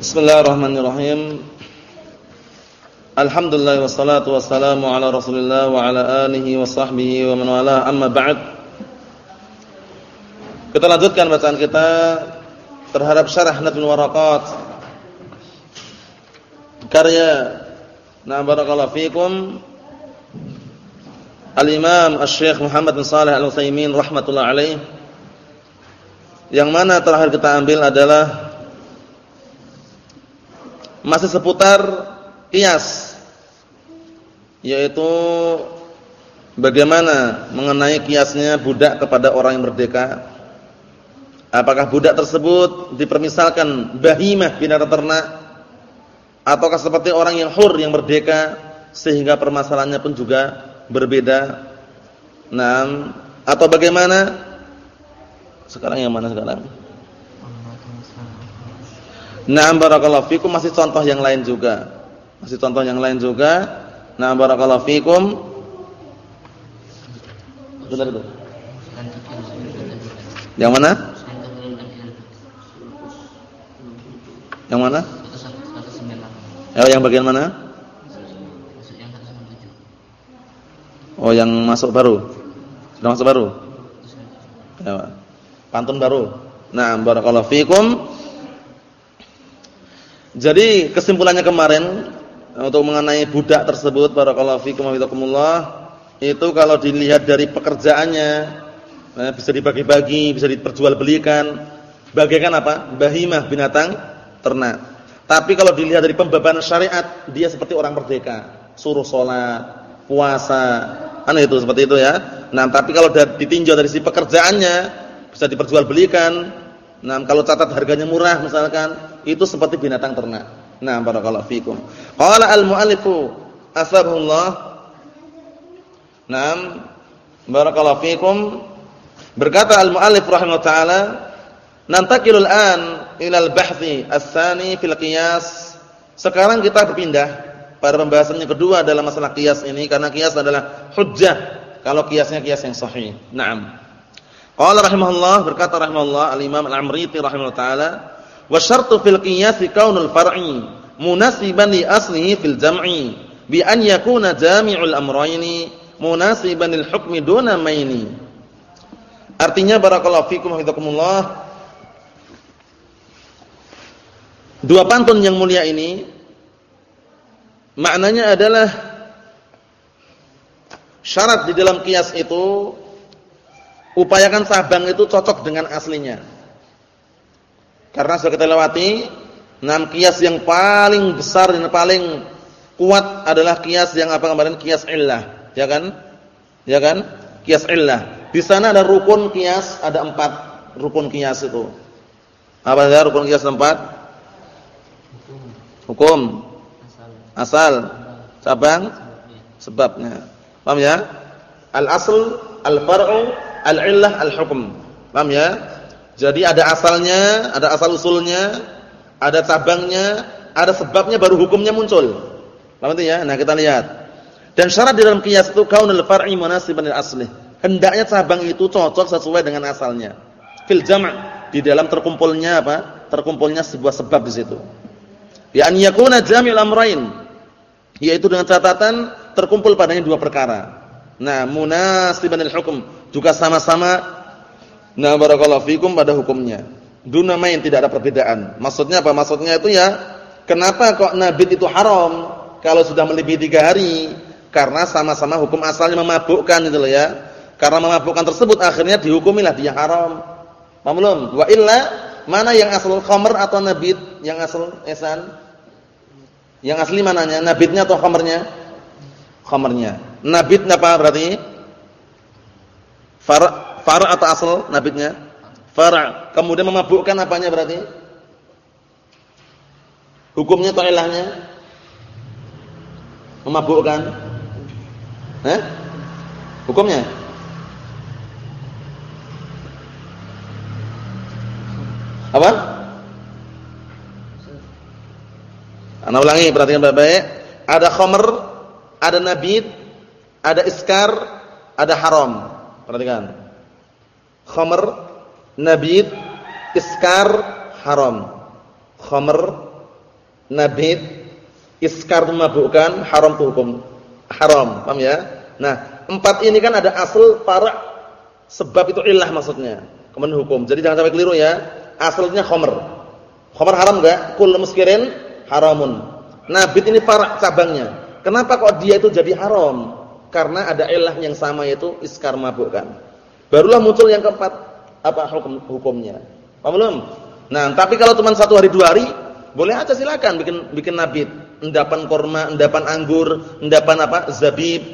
Bismillahirrahmanirrahim. Alhamdulillah wassalatu wassalamu ala Rasulillah wa ala alihi wa sahbihi wa man wala amma ba'd. Kita lanjutkan bacaan kita terhadap syarah Nadmul Waraqat. Karya Na barakallahu fikum Al-Imam Asy-Syaikh Muhammad bin Shalih Al-Utsaimin rahimatullah alaih. Yang mana terakhir kita ambil adalah masih seputar kias yaitu bagaimana mengenai kiasnya budak kepada orang yang merdeka. Apakah budak tersebut dipermisalkan bahimah binatang ternak ataukah seperti orang yang hur yang merdeka sehingga permasalahannya pun juga berbeda? Nah atau bagaimana? Sekarang yang mana sekarang Na'am barakallahu fikum masih contoh yang lain juga. Masih contoh yang lain juga. Na'am barakallahu fikum. Benar itu. Yang mana? Yang mana? Oh, yang bagian mana? Oh, yang masuk baru. Sudah masuk baru? Ya, pantun baru. Nah, barakallahu fikum. Jadi kesimpulannya kemarin untuk mengenai budak tersebut barakallahu fikum wa itu kalau dilihat dari pekerjaannya eh, bisa dibagi-bagi, bisa diperjualbelikan bagaikan apa? bahimah binatang ternak. Tapi kalau dilihat dari pembebanan syariat dia seperti orang merdeka, suruh sholat, puasa, kan itu seperti itu ya. Nah, tapi kalau ditinjau dari si pekerjaannya bisa diperjualbelikan. Nah, kalau catat harganya murah misalkan itu seperti binatang ternak. Nah, barakallahu fikum. Qala al-muallifu asbahullah. Naam, barakallahu fikum. Berkata al-muallif rahimahullah taala, "Nantakilul an ila al-bahthi ats-tsani fil qiyas." Sekarang kita berpindah pada pembahasan yang kedua dalam masalah qiyas ini karena qiyas adalah hujjah kalau qiyasnya qiyas yang sahih. Naam. Qala rahimahullah berkata rahimahullah al-Imam Al-Amriti rahimahullah taala Wa syartu fil qiyas kaunul far'i munasiban li aslihi fil jam'i bi an yakuna jami'ul amrayni munasiban lil hukmi duna maini. Artinya barakallahu fikum hafizakumullah Dua pantun yang mulia ini maknanya adalah syarat di dalam kias itu upayakan sabang itu cocok dengan aslinya. Karena sudah kita lewati, enam kias yang paling besar dan paling kuat adalah kias yang apa kemarin kias illah, ya kan? Ya kan? Kias illah. Di sana ada rukun kias, ada empat rukun kias itu. Apa saja rukun kias empat? Hukum. Asal. Cabang. Sebabnya. Paham ya? Al-asl, al-far'u, al-illah, al-hukm. Paham ya? Jadi ada asalnya, ada asal usulnya, ada cabangnya, ada sebabnya baru hukumnya muncul. Paham ya? Nah, kita lihat. Dan syarat di dalam qiyas itu kaunul far'i munasiban lil asli. Hendaknya cabang itu cocok sesuai dengan asalnya. Fil jam' di dalam terkumpulnya apa? Terkumpulnya sebuah sebab di situ. Ya an yakuna jami'ul amrayn. Yaitu dengan catatan terkumpul padanya dua perkara. Nah, munasiban lil hukum juga sama-sama Nah, barakallahu fikum pada hukumnya. Duna main tidak ada perbedaan. Maksudnya apa? Maksudnya itu ya, kenapa kok nabit itu haram kalau sudah melebihi tiga hari? Karena sama-sama hukum asalnya memabukkan itu loh ya. Karena memabukkan tersebut akhirnya dihukumilah dia haram. Paham belum? Wa illa mana yang asal khamr atau nabit? Yang asal esan? Yang asli mananya? Nabitnya atau khamrnya? Khamrnya. Nabitnya apa berarti? Far Far' atau asal nabitnya? Far'. Kemudian memabukkan apanya berarti? Hukumnya atau ilahnya? Memabukkan. Eh? Hukumnya? Apa? Ana ulangi perhatikan baik-baik. Ada khamr, ada nabit, ada iskar, ada haram. Perhatikan khamr, nabid, iskar, haram. Khamr, nabit, iskar memabukkan, haram itu hukum haram. Paham ya? Nah, empat ini kan ada asal para sebab itu ilah maksudnya. Kemudian hukum. Jadi jangan sampai keliru ya. Asalnya khamr. Khamr haram enggak? Kul muskirin haramun. Nabit ini para cabangnya. Kenapa kok dia itu jadi haram? Karena ada ilah yang sama yaitu iskar mabukkan. Barulah muncul yang keempat apa hukum hukumnya. Paham belum? Nah, tapi kalau cuma satu hari dua hari, boleh aja silakan bikin bikin nabit, endapan korma, endapan anggur, endapan apa? zabib,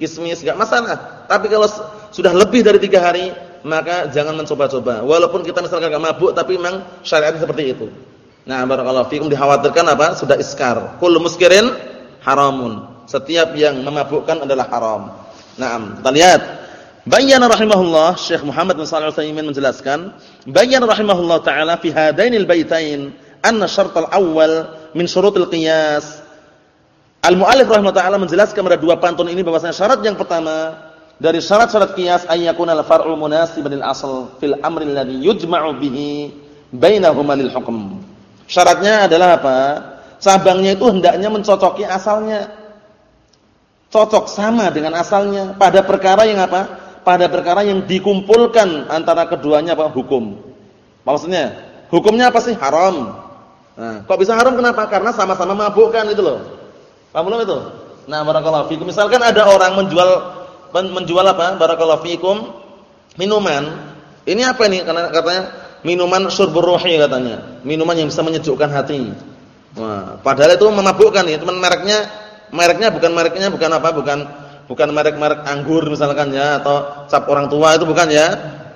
kismis, enggak masalah. Tapi kalau sudah lebih dari tiga hari, maka jangan mencoba-coba. Walaupun kita misalkan enggak mabuk, tapi memang syariatnya seperti itu. Nah, barakallahu fikum dikhawatirkan apa? Sudah iskar. Kullu muskirin haramun. Setiap yang memabukkan adalah haram. Naam, kita lihat. Bayyana rahimahullah Syekh Muhammad bin Shalih Al-Utsaimin menjelaskan, bayyana rahimahullah taala fi hadainil baitain anna syartal awal min syurutil qiyas. Al-muallif rahimahullah taala menjelaskan pada dua pantun ini bahwasanya syarat yang pertama dari syarat-syarat qiyas ayyakuna al-far'u munasiban lil asl fil amri alladhi yujma'u bihi bainahuma lil hukm. Syaratnya adalah apa? Cabangnya itu hendaknya mencocoki asalnya cocok sama dengan asalnya pada perkara yang apa? Pada perkara yang dikumpulkan antara keduanya apa? Hukum. Maksudnya, hukumnya apa sih? Haram. Nah, kok bisa haram kenapa? Karena sama-sama mabukkan itu loh. Paham belum itu? Nah, barakallahu fikum. Misalkan ada orang menjual menjual apa? Barakallahu fikum minuman. Ini apa ini? Karena katanya minuman surbur ruhi katanya. Minuman yang bisa menyejukkan hati. Nah, padahal itu memabukkan ya, teman mereknya mereknya bukan mereknya bukan apa bukan bukan merek-merek anggur misalkan ya atau cap orang tua itu bukan ya.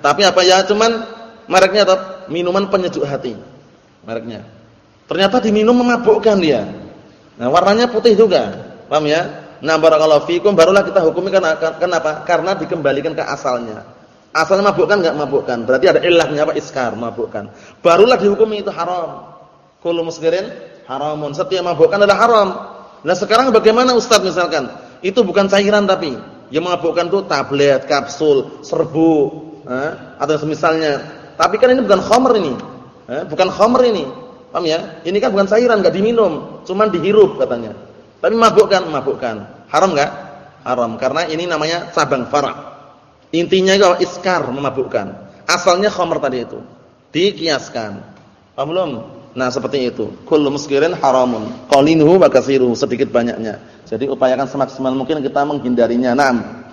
Tapi apa ya cuman mereknya atau minuman penyejuk hati. Mereknya. Ternyata diminum memabukkan dia. Nah warnanya putih juga. Paham ya? Nah barakallahu fikum barulah kita hukumi karena kenapa? Karena dikembalikan ke asalnya. Asalnya mabukkan enggak mabukkan. Berarti ada ilahnya apa? Iskar mabukkan. Barulah dihukumi itu haram. Kullu muskirin haramun. Setiap mabukkan adalah haram. Nah sekarang bagaimana Ustadz misalkan? Itu bukan cairan tapi yang memabukkan itu tablet, kapsul, serbu, eh, atau semisalnya. Tapi kan ini bukan khamr ini, eh, bukan khamr ini, paham ya? Ini kan bukan cairan, nggak diminum, cuman dihirup katanya. Tapi mabukkan, mabukkan. Haram nggak? Haram, karena ini namanya cabang fara. Intinya itu iskar memabukkan. Asalnya khamr tadi itu, dikiaskan. Paham belum? Nah, seperti itu. Kullu muskirin haramun. Qalinuhu wa katsiruhu, sedikit banyaknya. Jadi upayakan semaksimal mungkin kita menghindarinya. Naam.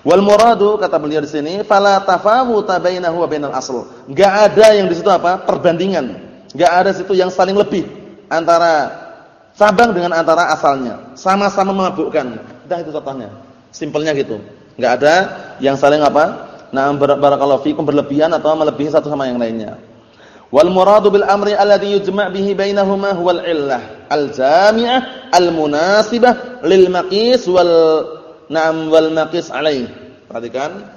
Wal muradu kata beliau di sini, fala tafawuta bainahu wa bainal asl. Enggak ada yang di situ apa? perbandingan. Enggak ada situ yang saling lebih antara cabang dengan antara asalnya. Sama-sama memabukkan. Dah itu contohnya. Simpelnya gitu. Enggak ada yang saling apa? Nah, barakallahu fikum berlebihan atau melebihi satu sama yang lainnya. Wal muradu bil amri alladhi yujma' bihi bainahuma huwal illah al-jami'ah al-munasibah lil maqis wal na'am wal maqis alaih. Perhatikan.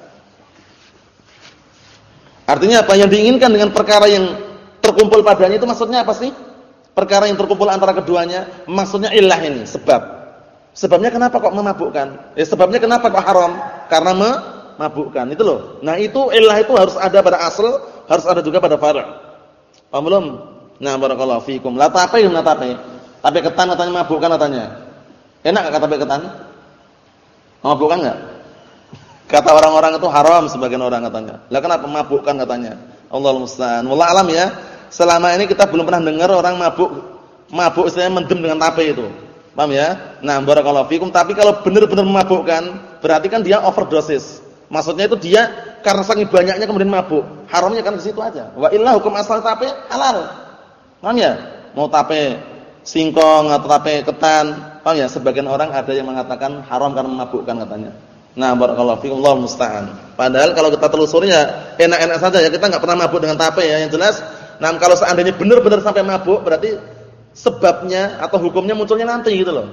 Artinya apa yang diinginkan dengan perkara yang terkumpul padanya itu maksudnya apa sih? Perkara yang terkumpul antara keduanya, maksudnya illah ini, sebab. Sebabnya kenapa kok memabukkan? Eh, sebabnya kenapa kok haram? Karena memabukkan. Itu loh. Nah, itu illah itu harus ada pada asal, harus ada juga pada far'. Paham belum? Nah, barakallahu fikum. La tape, la tape. Tape ketan katanya mabukkan katanya. Enak enggak tape ketan? Mabukkan enggak? Kata orang-orang itu haram sebagian orang katanya. Lah kenapa mabukkan katanya? Allahu musta'an. Wallah alam ya. Selama ini kita belum pernah dengar orang mabuk mabuk istilahnya mendem dengan tape itu. Paham ya? Nah, barakallahu fikum. Tapi kalau benar-benar memabukkan, berarti kan dia overdosis. Maksudnya itu dia karena saking banyaknya kemudian mabuk. Haramnya kan di situ aja. Wa illa hukum asal tape halal. Paham ya? Mau tape singkong atau tape ketan, paham ya? Sebagian orang ada yang mengatakan haram karena memabukkan katanya. Nah, barakallahu fiikum Allah musta'an. Padahal kalau kita telusuri ya enak-enak saja ya. Kita enggak pernah mabuk dengan tape ya. Yang jelas, nah kalau seandainya benar-benar sampai mabuk berarti sebabnya atau hukumnya munculnya nanti gitu loh.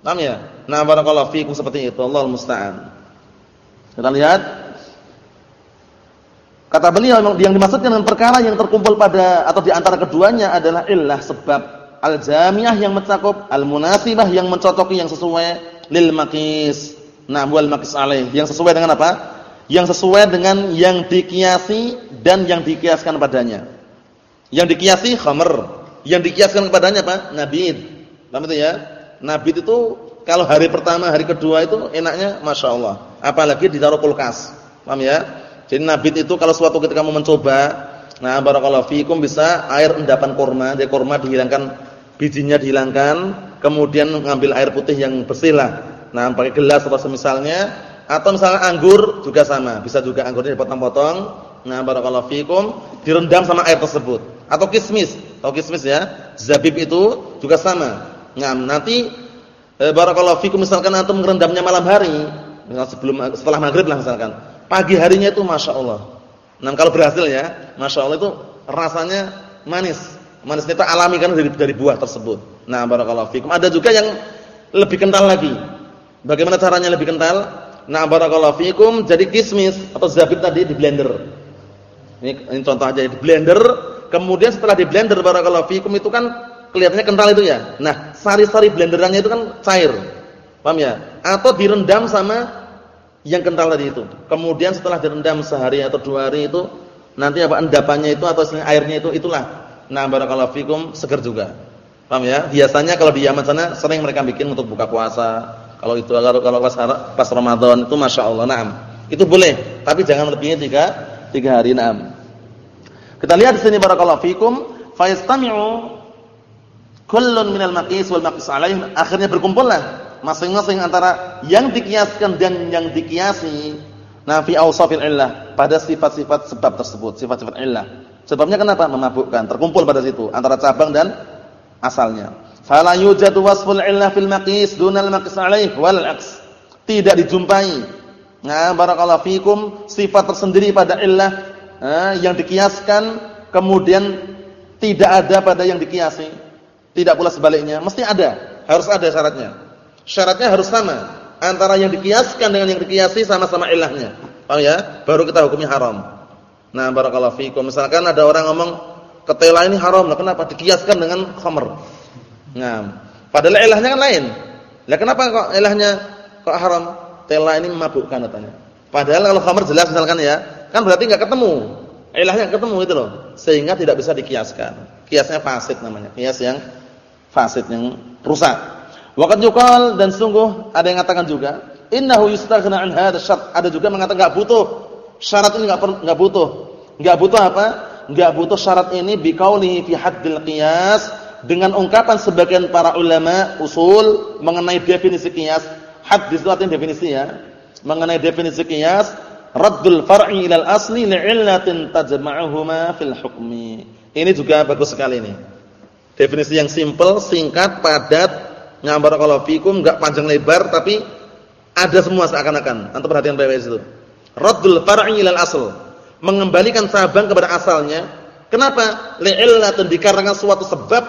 Paham ya? Nah, barakallahu fiikum seperti itu. Allah musta'an. Kita lihat. Kata beliau yang dimaksudkan dengan perkara yang terkumpul pada atau di antara keduanya adalah illah sebab al-jamiah yang mencakup al-munasibah yang mencocoki yang sesuai lil maqis. Nah, wal maqis alaih. Yang sesuai dengan apa? Yang sesuai dengan yang dikiasi dan yang dikiaskan padanya. Yang dikiasi khamr, Yang dikiaskan kepadanya apa? Nabid. Paham itu ya? Nabid itu kalau hari pertama, hari kedua itu enaknya Masya Allah. Apalagi ditaruh kulkas. Paham ya? Jadi nabid itu kalau suatu ketika mau mencoba, nah barakallahu fikum bisa air endapan kurma, jadi kurma dihilangkan bijinya dihilangkan, kemudian mengambil air putih yang bersih lah. Nah, pakai gelas atau semisalnya atau misalnya anggur juga sama, bisa juga anggurnya dipotong-potong. Nah, barakallahu fikum direndam sama air tersebut. Atau kismis, tahu kismis ya? Zabib itu juga sama. Nah, nanti eh, barakallahu fikum misalkan antum merendamnya malam hari, misalnya sebelum setelah maghrib lah misalkan. Pagi harinya itu masya Allah. Nah, kalau berhasil ya, masya Allah itu rasanya manis. Manisnya itu alami kan dari dari buah tersebut. Nah, barakallahu fikum. Ada juga yang lebih kental lagi. Bagaimana caranya lebih kental? Nah, barakallahu fikum, jadi kismis atau zabib tadi di blender. Ini, ini contoh aja di blender, kemudian setelah di blender barakallahu fikum itu kan kelihatannya kental itu ya. Nah, sari-sari blenderannya itu kan cair. Paham ya? Atau direndam sama yang kental tadi itu. Kemudian setelah direndam sehari atau dua hari itu nanti apa endapannya itu atau airnya itu itulah. Nah, barakallahu fikum seger juga. Paham ya? Biasanya kalau di Yaman sana sering mereka bikin untuk buka puasa kalau itu kalau kalau pas, pas Ramadan itu masya Allah, naam. Itu boleh, tapi jangan lebihnya tiga tiga hari, naam. Kita lihat di sini barakallahu fikum, fayastami'u kullun minal maqis wal maqis alaih. Akhirnya berkumpullah masing-masing antara yang dikiaskan dan yang dikiasi. Nah, fi illah, pada sifat-sifat sebab tersebut, sifat-sifat illah. Sebabnya kenapa? Memabukkan, terkumpul pada situ antara cabang dan asalnya. Fala yujadu wasful illah fil maqis dunal maqis alaih wal aks. Tidak dijumpai. Nah, barakallahu fikum sifat tersendiri pada illah eh, yang dikiaskan kemudian tidak ada pada yang dikiasi. Tidak pula sebaliknya, mesti ada. Harus ada syaratnya. Syaratnya harus sama antara yang dikiaskan dengan yang dikiasi sama-sama ilahnya. Paham ya? Baru kita hukumnya haram. Nah, barakallahu fikum. Misalkan ada orang ngomong ketela ini haram, nah kenapa? Dikiaskan dengan khamr. Nah, padahal ilahnya kan lain. Lah kenapa kok ilahnya kok haram? Tela ini memabukkan katanya. Padahal kalau khamr jelas misalkan ya, kan berarti enggak ketemu. Ilahnya ketemu itu loh. Sehingga tidak bisa dikiaskan. Kiasnya fasid namanya. Kias yang fasid yang rusak. Waqad yuqal dan sungguh ada yang mengatakan juga, innahu yustaghna an hadha. Ada juga mengatakan enggak butuh. Syarat ini enggak enggak butuh. Enggak butuh apa? Enggak butuh syarat ini biqaulihi fi haddil qiyas dengan ungkapan sebagian para ulama usul mengenai definisi. Hadis itu artinya definisi ya. Mengenai definisi qiyas, raddul far'i ilal asli li'illatin tajma'uhuma fil hukmi. Ini juga bagus sekali ini. Definisi yang simple, singkat, padat, ngambar kalau fikum, enggak panjang lebar tapi ada semua seakan-akan. Antum perhatian baik-baik itu. Raddul far'i ilal asl. Mengembalikan cabang kepada asalnya. Kenapa? Li'illatin dikarenakan suatu sebab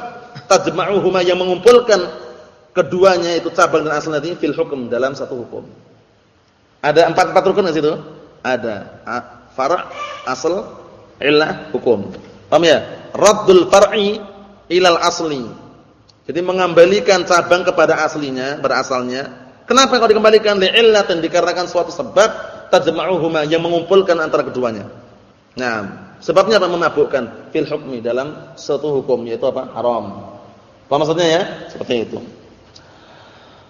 tajma'uhuma yang mengumpulkan keduanya itu cabang dan asal nanti fil hukum dalam satu hukum. Ada empat empat rukun di situ? Ada. Far' asal illah hukum. Paham ya? Raddul far'i ilal asli. Jadi mengembalikan cabang kepada aslinya, berasalnya. Kenapa kalau dikembalikan li'illatin dikarenakan suatu sebab tajma'uhuma yang mengumpulkan antara keduanya. Nah, Sebabnya apa? Memabukkan fil hukmi dalam suatu hukum yaitu apa? Haram. Apa maksudnya ya? Seperti itu.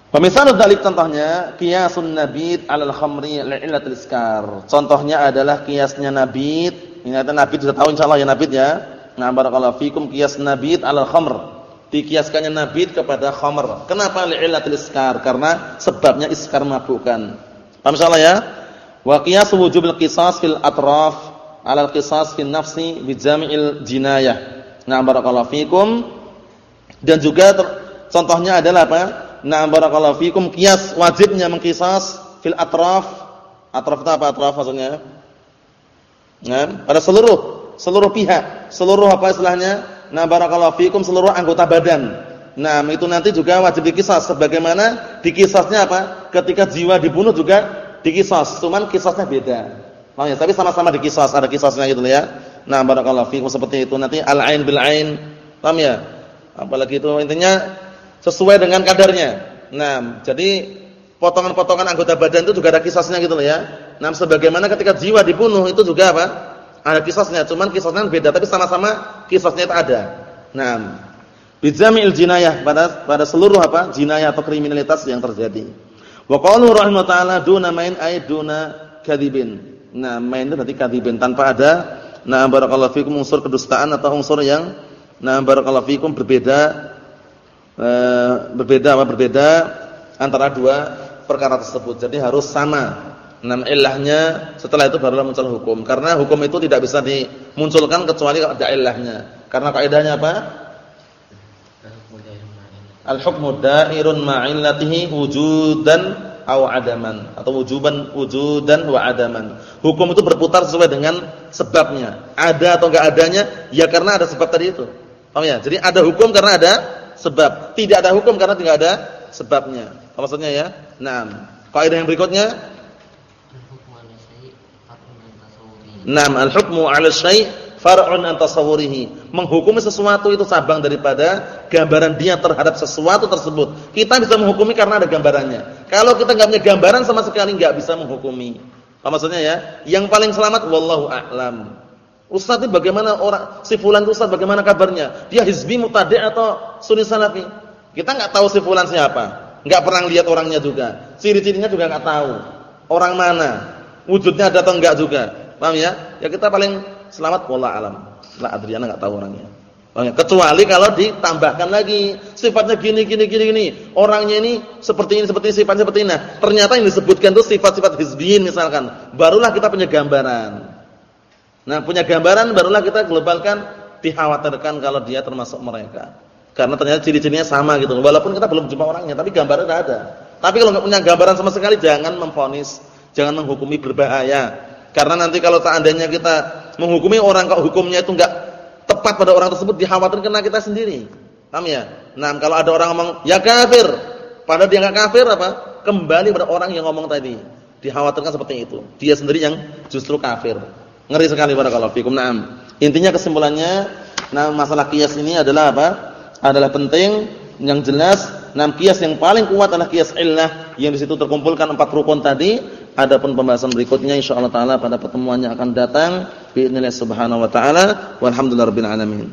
Pemisal dalik contohnya qiyasun nabit 'alal khamri li'illatil iskar. Contohnya adalah qiyasnya nabit. Ini ada nabit sudah tahu insyaallah ya nabit ya. Nah, barakallahu fikum qiyas nabit 'alal khamr. Dikiaskannya nabit kepada khamr. Kenapa li'illatil iskar? Karena sebabnya iskar mabukkan. Paham insyaallah ya? Wa qiyas wujubil qisas fil atraf alal qisas fi nafsi bi jami'il jinayah. Nah, barakallahu fikum. Dan juga contohnya adalah apa? Nah, barakallahu fikum qiyas wajibnya mengqisas fil atraf. Atraf itu apa atraf maksudnya? Nah, pada seluruh seluruh pihak, seluruh apa istilahnya? Nah, barakallahu fikum seluruh anggota badan. Nah, itu nanti juga wajib dikisas sebagaimana dikisasnya apa? Ketika jiwa dibunuh juga dikisas, cuman kisasnya beda. Paham ya? Tapi sama-sama dikisas, ada kisasnya gitu ya. Nah, barakallahu fiikum seperti itu. Nanti al-ain bil ain. Paham ya? Apalagi itu intinya sesuai dengan kadarnya. Nah, jadi potongan-potongan anggota badan itu juga ada kisasnya gitu ya. Nah, sebagaimana ketika jiwa dibunuh itu juga apa? Ada kisasnya, cuman kisasnya beda tapi sama-sama kisasnya itu ada. Nah, Bijami'il jinayah pada pada seluruh apa? jinayah atau kriminalitas yang terjadi. Wa qalu rahimahullah taala duna main ay duna kadhibin. Nah, main itu berarti kadhibin tanpa ada nah barakallahu fikum unsur kedustaan atau unsur yang nah barakallahu fikum berbeda eh, berbeda apa berbeda antara dua perkara tersebut. Jadi harus sama. Nah, ilahnya setelah itu barulah muncul hukum. Karena hukum itu tidak bisa dimunculkan kecuali ada ilahnya. Karena kaidahnya apa? Al-hukmu da'irun ma'illatihi wujudan aw adaman atau wujuban wujudan wa adaman. Hukum itu berputar sesuai dengan sebabnya. Ada atau enggak adanya ya karena ada sebab tadi itu. Paham ya? Jadi ada hukum karena ada sebab. Tidak ada hukum karena tidak ada sebabnya. Apa maksudnya ya? Naam. Kaidah yang berikutnya Naam al-hukmu 'ala syai' far'un an tasawwurihi. Menghukumi sesuatu itu cabang daripada gambaran dia terhadap sesuatu tersebut. Kita bisa menghukumi karena ada gambarannya. Kalau kita enggak punya gambaran sama sekali enggak bisa menghukumi. Apa maksudnya ya? Yang paling selamat wallahu a'lam. Ustaz itu bagaimana orang si fulan itu Ustaz bagaimana kabarnya? Dia hizbi mutadi' atau sunni salafi? Kita enggak tahu si fulan siapa. Enggak pernah lihat orangnya juga. Ciri-cirinya juga enggak tahu. Orang mana? Wujudnya ada atau enggak juga. Paham ya? Ya kita paling selamat wallah alam. La Adriana enggak tahu orangnya. Paham ya? Kecuali kalau ditambahkan lagi sifatnya gini gini gini gini. Orangnya ini seperti ini seperti ini sifatnya seperti ini. Nah, ternyata yang disebutkan itu sifat-sifat hizbiyin misalkan. Barulah kita punya gambaran. Nah, punya gambaran barulah kita globalkan dikhawatirkan kalau dia termasuk mereka. Karena ternyata ciri-cirinya sama gitu. Walaupun kita belum jumpa orangnya, tapi gambaran ada. Tapi kalau enggak punya gambaran sama sekali jangan memfonis, jangan menghukumi berbahaya. Karena nanti kalau seandainya kita menghukumi orang kok hukumnya itu enggak tepat pada orang tersebut dikhawatirkan kena kita sendiri. Paham ya? Nah, kalau ada orang ngomong ya kafir, padahal dia enggak kafir apa? Kembali pada orang yang ngomong tadi. Dikhawatirkan seperti itu. Dia sendiri yang justru kafir. Ngeri sekali barakallahu fikum. Naam. Intinya kesimpulannya, nah masalah kias ini adalah apa? Adalah penting yang jelas enam kias yang paling kuat adalah kias illah yang di situ terkumpulkan empat rukun tadi Adapun pembahasan berikutnya Insya Allah taala pada pertemuannya akan datang biidznillah subhanahu wa taala walhamdulillahirabbil alamin.